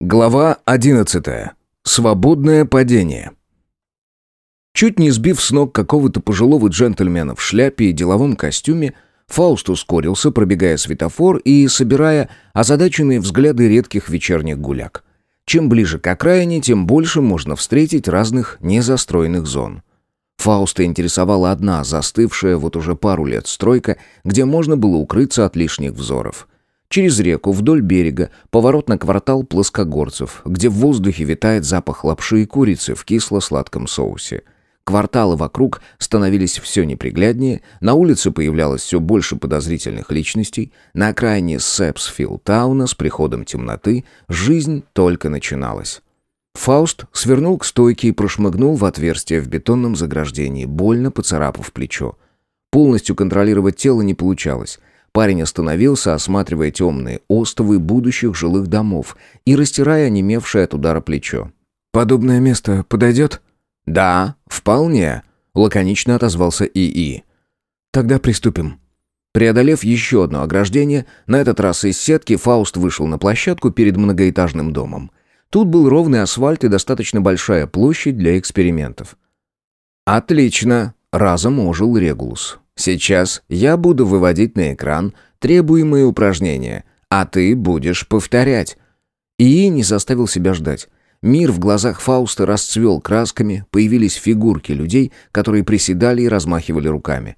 Глава 11. Свободное падение. Чуть не сбив с ног какого-то пожилого джентльмена в шляпе и деловом костюме, Фауст ускорился, пробегая светофор и собирая озадаченные взгляды редких вечерних гуляк. Чем ближе к окраине, тем больше можно встретить разных незастроенных зон. Фауста интересовала одна, застывшая вот уже пару лет стройка, где можно было укрыться от лишних взоров – Через реку, вдоль берега, поворот на квартал плоскогорцев, где в воздухе витает запах лапши и курицы в кисло-сладком соусе. Кварталы вокруг становились все непригляднее, на улице появлялось все больше подозрительных личностей, на окраине Сэпсфилд-тауна с приходом темноты жизнь только начиналась. Фауст свернул к стойке и прошмыгнул в отверстие в бетонном заграждении, больно поцарапав плечо. Полностью контролировать тело не получалось. Парень остановился, осматривая темные остовы будущих жилых домов и растирая онемевшее от удара плечо. «Подобное место подойдет?» «Да, вполне», — лаконично отозвался ИИ. «Тогда приступим». Преодолев еще одно ограждение, на этот раз из сетки Фауст вышел на площадку перед многоэтажным домом. Тут был ровный асфальт и достаточно большая площадь для экспериментов. «Отлично!» — разом ожил Регулус. Сейчас я буду выводить на экран требуемые упражнения, а ты будешь повторять». И не заставил себя ждать. Мир в глазах Фауста расцвел красками, появились фигурки людей, которые приседали и размахивали руками.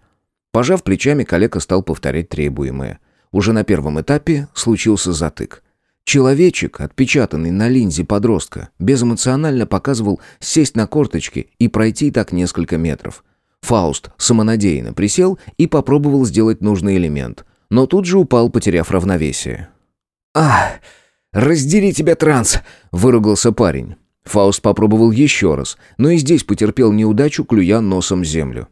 Пожав плечами, коллега стал повторять требуемое. Уже на первом этапе случился затык. Человечек, отпечатанный на линзе подростка, безэмоционально показывал сесть на корточки и пройти так несколько метров. Фауст самонадеянно присел и попробовал сделать нужный элемент, но тут же упал, потеряв равновесие. «Ах, раздери тебя, транс!» — выругался парень. Фауст попробовал еще раз, но и здесь потерпел неудачу, клюя носом землю.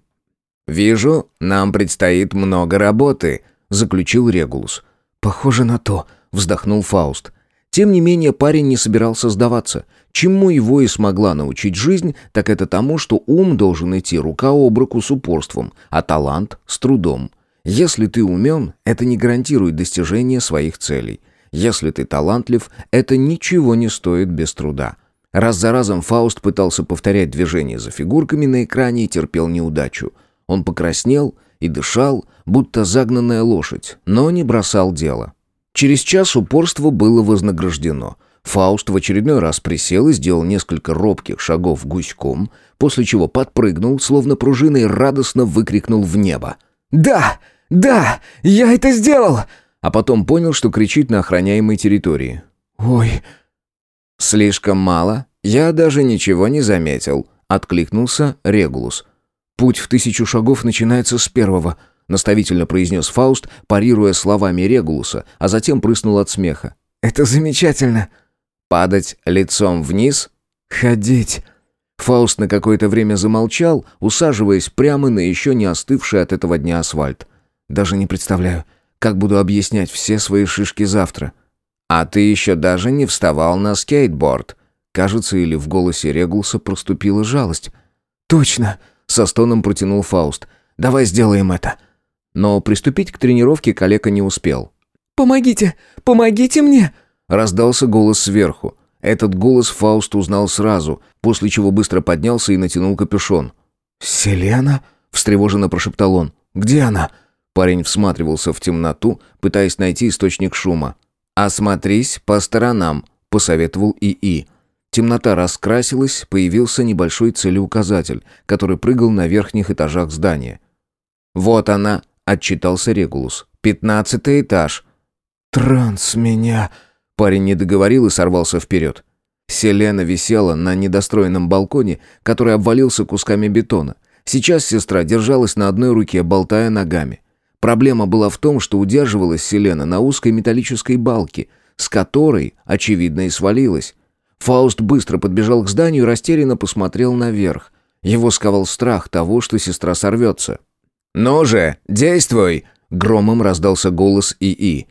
«Вижу, нам предстоит много работы», — заключил Регулус. «Похоже на то», — вздохнул Фауст. Тем не менее, парень не собирался сдаваться. Чему его и смогла научить жизнь, так это тому, что ум должен идти рука об руку с упорством, а талант — с трудом. Если ты умен, это не гарантирует достижение своих целей. Если ты талантлив, это ничего не стоит без труда. Раз за разом Фауст пытался повторять движения за фигурками на экране и терпел неудачу. Он покраснел и дышал, будто загнанная лошадь, но не бросал дело. Через час упорство было вознаграждено. Фауст в очередной раз присел и сделал несколько робких шагов гуськом, после чего подпрыгнул, словно пружиной радостно выкрикнул в небо. «Да! Да! Я это сделал!» А потом понял, что кричит на охраняемой территории. «Ой!» «Слишком мало. Я даже ничего не заметил», — откликнулся Регулус. «Путь в тысячу шагов начинается с первого», наставительно произнес Фауст, парируя словами Регулуса, а затем прыснул от смеха. «Это замечательно!» «Падать лицом вниз?» «Ходить!» Фауст на какое-то время замолчал, усаживаясь прямо на еще не остывший от этого дня асфальт. «Даже не представляю, как буду объяснять все свои шишки завтра». «А ты еще даже не вставал на скейтборд?» Кажется, или в голосе Регулса проступила жалость. «Точно!» — со стоном протянул Фауст. «Давай сделаем это. Но приступить к тренировке коллега не успел. «Помогите! Помогите мне!» Раздался голос сверху. Этот голос Фауст узнал сразу, после чего быстро поднялся и натянул капюшон. «Селена?» — встревоженно прошептал он. «Где она?» Парень всматривался в темноту, пытаясь найти источник шума. «Осмотрись по сторонам», — посоветовал ИИ. Темнота раскрасилась, появился небольшой целеуказатель, который прыгал на верхних этажах здания. «Вот она, отчитался Регулус. «Пятнадцатый этаж». «Транс меня...» Парень не договорил и сорвался вперед. Селена висела на недостроенном балконе, который обвалился кусками бетона. Сейчас сестра держалась на одной руке, болтая ногами. Проблема была в том, что удерживалась Селена на узкой металлической балке, с которой, очевидно, и свалилась. Фауст быстро подбежал к зданию и растерянно посмотрел наверх. Его сковал страх того, что сестра сорвется. «Ну же, действуй!» — громом раздался голос ИИ.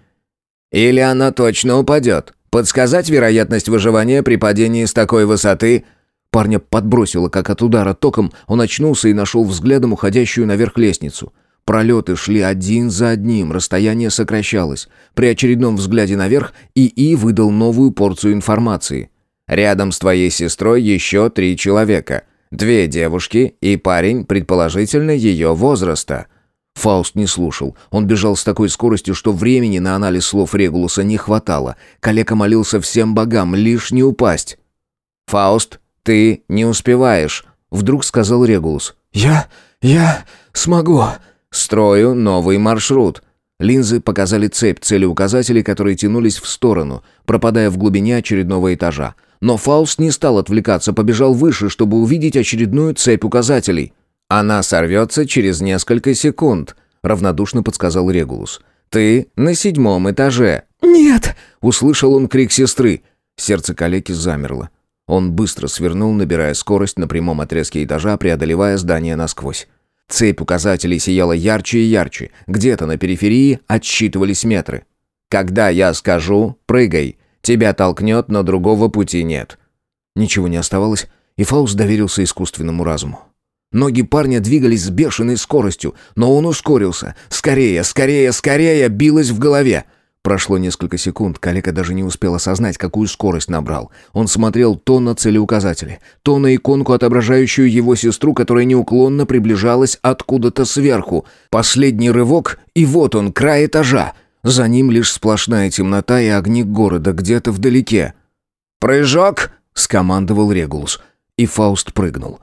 «Или она точно упадет. Подсказать вероятность выживания при падении с такой высоты...» Парня подбросило, как от удара током, он очнулся и нашел взглядом уходящую наверх лестницу. Пролеты шли один за одним, расстояние сокращалось. При очередном взгляде наверх ИИ выдал новую порцию информации. «Рядом с твоей сестрой еще три человека. Две девушки и парень, предположительно, ее возраста». Фауст не слушал. Он бежал с такой скоростью, что времени на анализ слов Регулуса не хватало. Калека молился всем богам, лишь не упасть. «Фауст, ты не успеваешь», — вдруг сказал Регулус. «Я... я... смогу...» «Строю новый маршрут». Линзы показали цепь целеуказателей, которые тянулись в сторону, пропадая в глубине очередного этажа. Но Фауст не стал отвлекаться, побежал выше, чтобы увидеть очередную цепь указателей. «Она сорвется через несколько секунд», — равнодушно подсказал Регулус. «Ты на седьмом этаже». «Нет!» — услышал он крик сестры. Сердце калеки замерло. Он быстро свернул, набирая скорость на прямом отрезке этажа, преодолевая здание насквозь. Цепь указателей сияла ярче и ярче. Где-то на периферии отсчитывались метры. «Когда я скажу, прыгай. Тебя толкнет, но другого пути нет». Ничего не оставалось, и Фауст доверился искусственному разуму. Ноги парня двигались с бешеной скоростью, но он ускорился. «Скорее, скорее, скорее!» билось в голове. Прошло несколько секунд, коллега даже не успел осознать, какую скорость набрал. Он смотрел то на целеуказатели, то на иконку, отображающую его сестру, которая неуклонно приближалась откуда-то сверху. Последний рывок, и вот он, край этажа. За ним лишь сплошная темнота и огни города где-то вдалеке. «Прыжок!» — скомандовал Регулус. И Фауст прыгнул.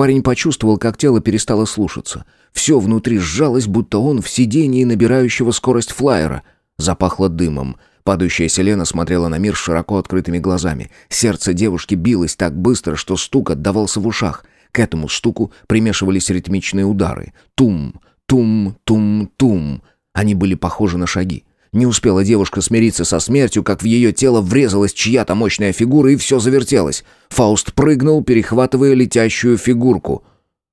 Парень почувствовал, как тело перестало слушаться. Все внутри сжалось, будто он в сидении набирающего скорость флайера. Запахло дымом. Падающая Селена смотрела на мир широко открытыми глазами. Сердце девушки билось так быстро, что стук отдавался в ушах. К этому стуку примешивались ритмичные удары. Тум, тум, тум, тум. Они были похожи на шаги. Не успела девушка смириться со смертью, как в ее тело врезалась чья-то мощная фигура, и все завертелось. Фауст прыгнул, перехватывая летящую фигурку.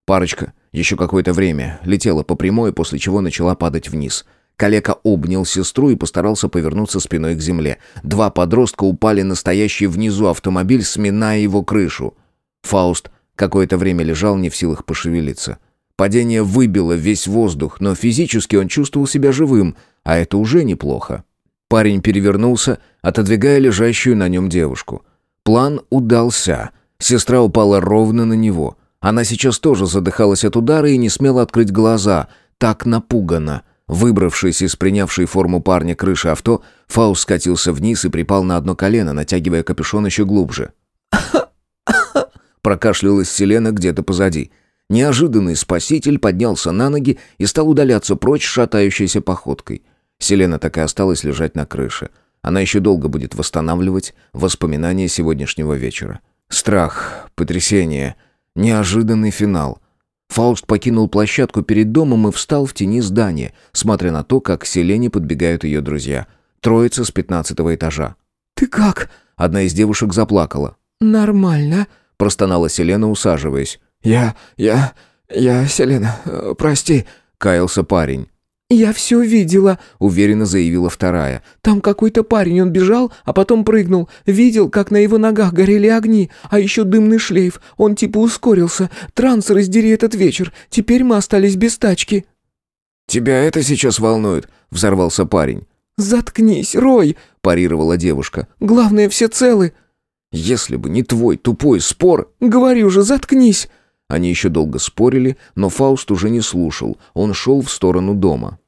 Парочка еще какое-то время летела по прямой, после чего начала падать вниз. Калека обнял сестру и постарался повернуться спиной к земле. Два подростка упали на стоящий внизу автомобиль, сминая его крышу. Фауст какое-то время лежал не в силах пошевелиться. Падение выбило весь воздух, но физически он чувствовал себя живым — а это уже неплохо. Парень перевернулся, отодвигая лежащую на нем девушку. План удался. Сестра упала ровно на него. Она сейчас тоже задыхалась от удара и не смела открыть глаза. Так напугана. Выбравшись из принявшей форму парня крыши авто, Фаус скатился вниз и припал на одно колено, натягивая капюшон еще глубже. Прокашлялась Селена где-то позади. Неожиданный спаситель поднялся на ноги и стал удаляться прочь шатающейся походкой. Селена так и осталась лежать на крыше. Она еще долго будет восстанавливать воспоминания сегодняшнего вечера. Страх, потрясение, неожиданный финал. Фауст покинул площадку перед домом и встал в тени здания, смотря на то, как к Селене подбегают ее друзья. Троица с пятнадцатого этажа. «Ты как?» Одна из девушек заплакала. «Нормально», — простонала Селена, усаживаясь. «Я... я... я... Селена, э, прости», — каялся парень. «Я все видела», — уверенно заявила вторая. «Там какой-то парень, он бежал, а потом прыгнул. Видел, как на его ногах горели огни, а еще дымный шлейф. Он типа ускорился. Транс раздери этот вечер. Теперь мы остались без тачки». «Тебя это сейчас волнует», — взорвался парень. «Заткнись, Рой», — парировала девушка. «Главное, все целы». «Если бы не твой тупой спор...» «Говорю же, заткнись». Они еще долго спорили, но Фауст уже не слушал, он шел в сторону дома.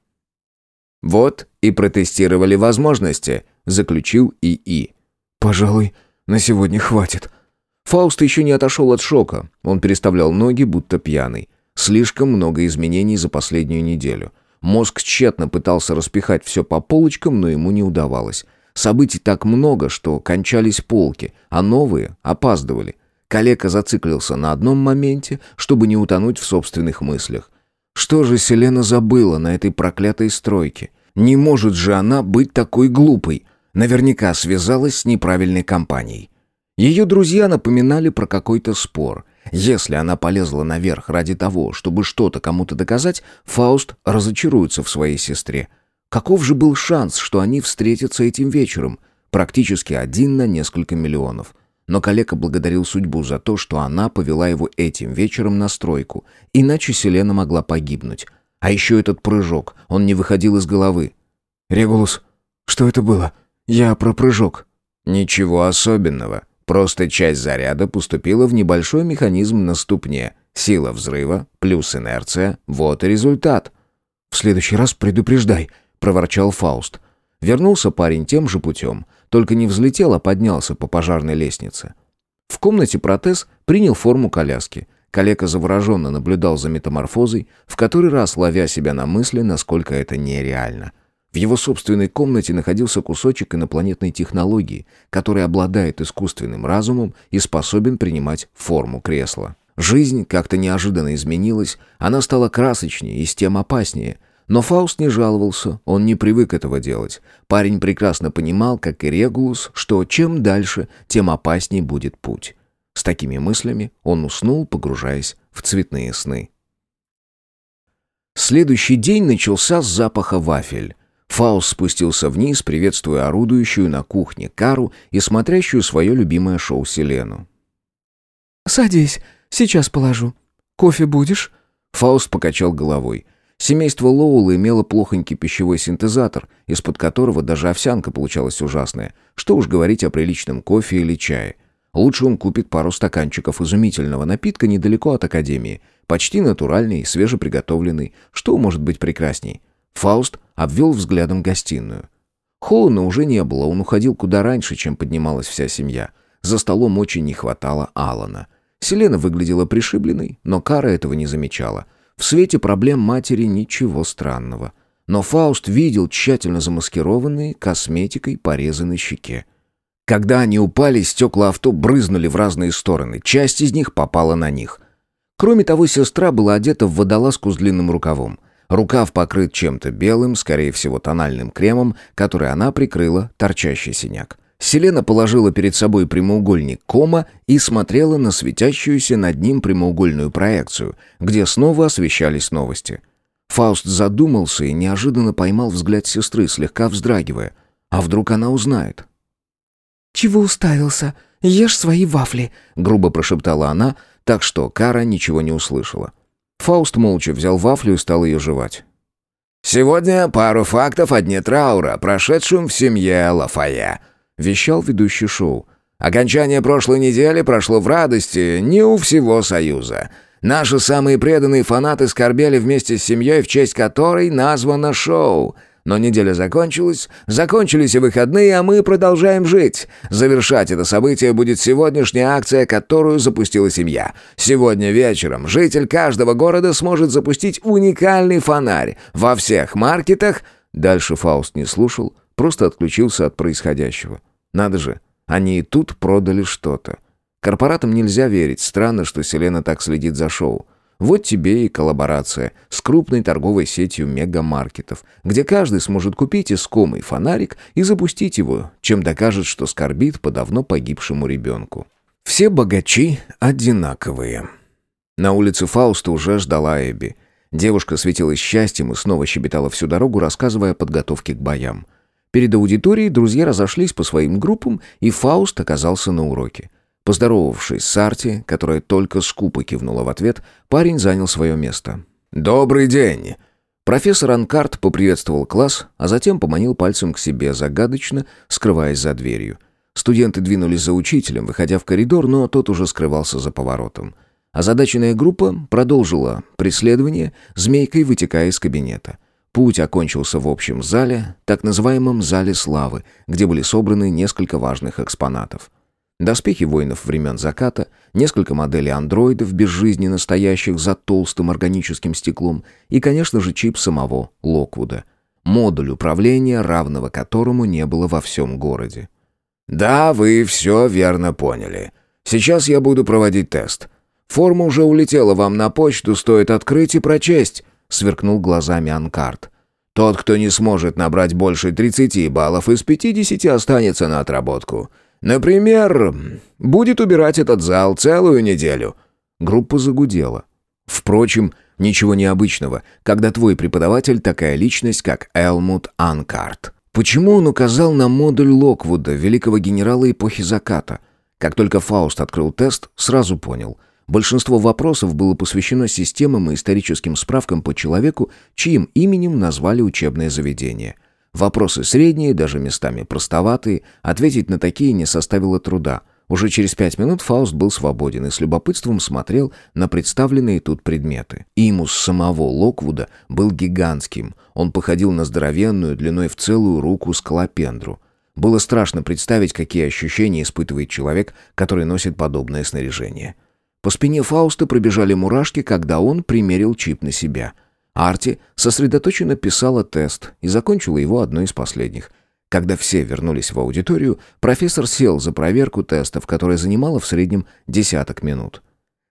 «Вот и протестировали возможности», — заключил ИИ. «Пожалуй, на сегодня хватит». Фауст еще не отошел от шока. Он переставлял ноги, будто пьяный. Слишком много изменений за последнюю неделю. Мозг тщетно пытался распихать все по полочкам, но ему не удавалось. Событий так много, что кончались полки, а новые опаздывали. Калека зациклился на одном моменте, чтобы не утонуть в собственных мыслях. Что же Селена забыла на этой проклятой стройке? Не может же она быть такой глупой. Наверняка связалась с неправильной компанией. Ее друзья напоминали про какой-то спор. Если она полезла наверх ради того, чтобы что-то кому-то доказать, Фауст разочаруется в своей сестре. Каков же был шанс, что они встретятся этим вечером? Практически один на несколько миллионов. Но коллега благодарил судьбу за то, что она повела его этим вечером на стройку, иначе Селена могла погибнуть. А еще этот прыжок, он не выходил из головы. «Регулус, что это было? Я про прыжок». «Ничего особенного. Просто часть заряда поступила в небольшой механизм на ступне. Сила взрыва плюс инерция – вот и результат». «В следующий раз предупреждай», – проворчал Фауст. Вернулся парень тем же путем, только не взлетел, а поднялся по пожарной лестнице. В комнате протез принял форму коляски. Калека завороженно наблюдал за метаморфозой, в который раз ловя себя на мысли, насколько это нереально. В его собственной комнате находился кусочек инопланетной технологии, который обладает искусственным разумом и способен принимать форму кресла. Жизнь как-то неожиданно изменилась, она стала красочнее и с тем опаснее – но Фауст не жаловался, он не привык этого делать. Парень прекрасно понимал, как и Регулус, что чем дальше, тем опаснее будет путь. С такими мыслями он уснул, погружаясь в цветные сны. Следующий день начался с запаха вафель. Фауст спустился вниз, приветствуя орудующую на кухне Кару и смотрящую свое любимое шоу Селену. «Садись, сейчас положу. Кофе будешь?» Фауст покачал головой. Семейство Лоула имело плохонький пищевой синтезатор, из-под которого даже овсянка получалась ужасная. Что уж говорить о приличном кофе или чае. Лучше он купит пару стаканчиков изумительного напитка недалеко от академии. Почти натуральный, свежеприготовленный. Что может быть прекрасней? Фауст обвел взглядом гостиную. Холодно уже не было, он уходил куда раньше, чем поднималась вся семья. За столом очень не хватало Алана. Селена выглядела пришибленной, но Кара этого не замечала – в свете проблем матери ничего странного. Но Фауст видел тщательно замаскированные косметикой порезы на щеке. Когда они упали, стекла авто брызнули в разные стороны. Часть из них попала на них. Кроме того, сестра была одета в водолазку с длинным рукавом. Рукав покрыт чем-то белым, скорее всего, тональным кремом, который она прикрыла торчащий синяк. Селена положила перед собой прямоугольник кома и смотрела на светящуюся над ним прямоугольную проекцию, где снова освещались новости. Фауст задумался и неожиданно поймал взгляд сестры, слегка вздрагивая. А вдруг она узнает? «Чего уставился? Ешь свои вафли», — грубо прошептала она, так что Кара ничего не услышала. Фауст молча взял вафлю и стал ее жевать. «Сегодня пару фактов о дне траура, прошедшем в семье Лафая», вещал ведущий шоу. «Окончание прошлой недели прошло в радости не у всего Союза. Наши самые преданные фанаты скорбели вместе с семьей, в честь которой названо шоу. Но неделя закончилась, закончились и выходные, а мы продолжаем жить. Завершать это событие будет сегодняшняя акция, которую запустила семья. Сегодня вечером житель каждого города сможет запустить уникальный фонарь во всех маркетах». Дальше Фауст не слушал, просто отключился от происходящего. Надо же, они и тут продали что-то. Корпоратам нельзя верить, странно, что Селена так следит за шоу. Вот тебе и коллаборация с крупной торговой сетью мегамаркетов, где каждый сможет купить искомый фонарик и запустить его, чем докажет, что скорбит по давно погибшему ребенку. Все богачи одинаковые. На улице Фауста уже ждала Эбби. Девушка светилась счастьем и снова щебетала всю дорогу, рассказывая о подготовке к боям. Перед аудиторией друзья разошлись по своим группам, и Фауст оказался на уроке. Поздоровавшись с Арти, которая только скупо кивнула в ответ, парень занял свое место. «Добрый день!» Профессор Анкарт поприветствовал класс, а затем поманил пальцем к себе загадочно, скрываясь за дверью. Студенты двинулись за учителем, выходя в коридор, но тот уже скрывался за поворотом. Озадаченная группа продолжила преследование, змейкой вытекая из кабинета. Путь окончился в общем зале, так называемом «зале славы», где были собраны несколько важных экспонатов. Доспехи воинов времен заката, несколько моделей андроидов, безжизненно стоящих за толстым органическим стеклом, и, конечно же, чип самого Локвуда. Модуль управления, равного которому не было во всем городе. «Да, вы все верно поняли. Сейчас я буду проводить тест. Форма уже улетела вам на почту, стоит открыть и прочесть сверкнул глазами Анкарт. Тот, кто не сможет набрать больше 30 баллов из 50, останется на отработку. Например, будет убирать этот зал целую неделю. Группа загудела. Впрочем, ничего необычного, когда твой преподаватель такая личность, как Элмут Анкарт. Почему он указал на модуль Локвуда, великого генерала эпохи заката? Как только Фауст открыл тест, сразу понял. Большинство вопросов было посвящено системам и историческим справкам по человеку, чьим именем назвали учебное заведение. Вопросы средние, даже местами простоватые, ответить на такие не составило труда. Уже через пять минут Фауст был свободен и с любопытством смотрел на представленные тут предметы. Имус самого Локвуда был гигантским. Он походил на здоровенную, длиной в целую руку скалопендру. Было страшно представить, какие ощущения испытывает человек, который носит подобное снаряжение. По спине Фауста пробежали мурашки, когда он примерил чип на себя. Арти сосредоточенно писала тест и закончила его одной из последних. Когда все вернулись в аудиторию, профессор сел за проверку тестов, которая занимала в среднем десяток минут.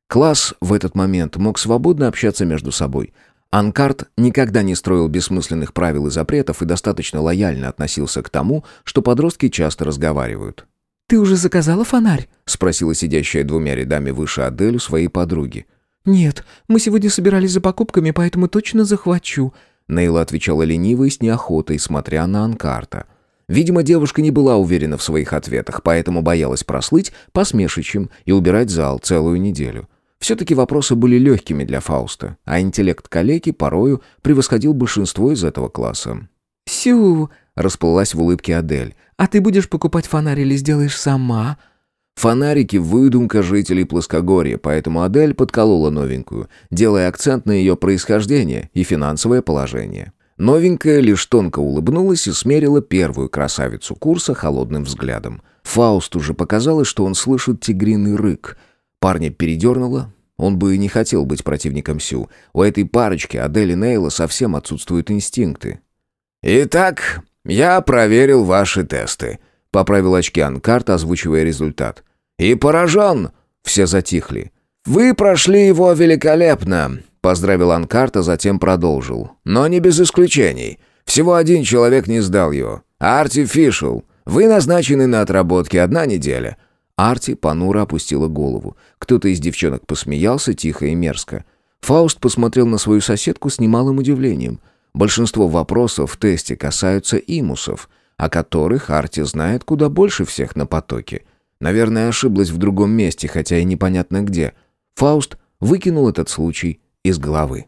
Класс в этот момент мог свободно общаться между собой. Анкарт никогда не строил бессмысленных правил и запретов и достаточно лояльно относился к тому, что подростки часто разговаривают. «Ты уже заказала фонарь?» — спросила сидящая двумя рядами выше Адель у своей подруги. «Нет, мы сегодня собирались за покупками, поэтому точно захвачу», — Нейла отвечала лениво и с неохотой, смотря на Анкарта. Видимо, девушка не была уверена в своих ответах, поэтому боялась прослыть посмешищем и убирать зал целую неделю. Все-таки вопросы были легкими для Фауста, а интеллект калеки порою превосходил большинство из этого класса. «Сю!» — расплылась в улыбке Адель. «А ты будешь покупать фонарь или сделаешь сама?» Фонарики – выдумка жителей плоскогорья, поэтому Адель подколола новенькую, делая акцент на ее происхождение и финансовое положение. Новенькая лишь тонко улыбнулась и смерила первую красавицу курса холодным взглядом. Фаусту же показалось, что он слышит тигриный рык. Парня передернуло. Он бы и не хотел быть противником Сю. У этой парочки, Адель и Нейла, совсем отсутствуют инстинкты. «Итак, я проверил ваши тесты», — поправил очки Анкарт, озвучивая результат. «И поражен!» — все затихли. «Вы прошли его великолепно!» — поздравил Анкарт, а затем продолжил. «Но не без исключений. Всего один человек не сдал его. Арти Фишел. Вы назначены на отработки одна неделя». Арти понуро опустила голову. Кто-то из девчонок посмеялся тихо и мерзко. Фауст посмотрел на свою соседку с немалым удивлением — Большинство вопросов в тесте касаются имусов, о которых Арти знает куда больше всех на потоке. Наверное, ошиблась в другом месте, хотя и непонятно где. Фауст выкинул этот случай из головы.